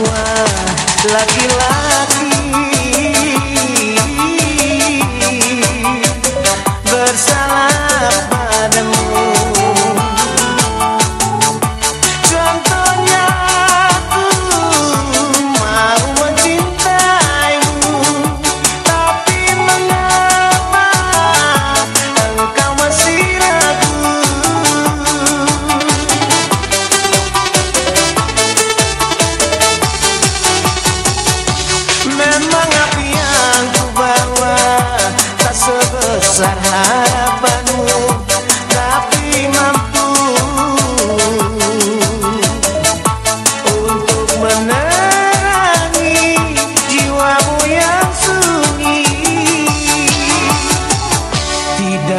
semua laki-laki. Bersalah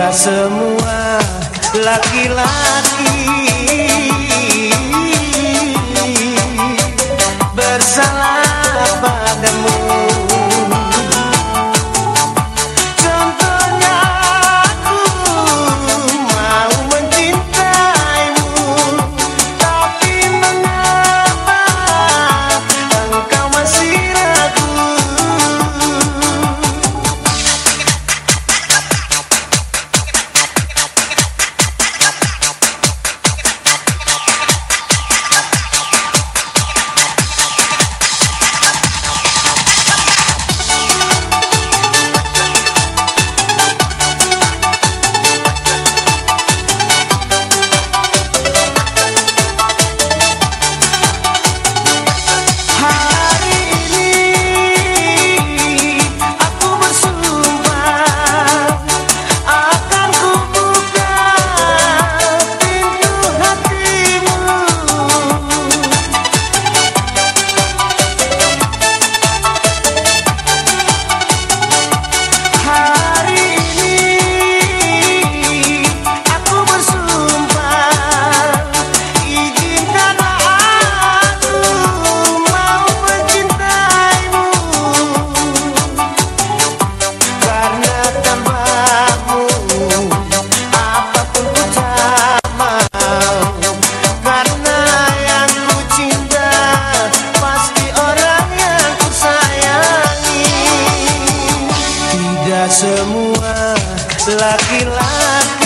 Semua laki-laki. Bersalah semua. Laki-laki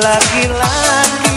laki-laki